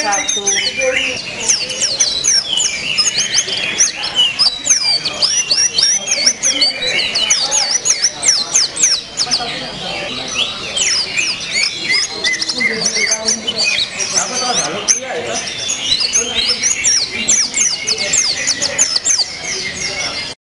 satu Apa tahu dalam dia itu?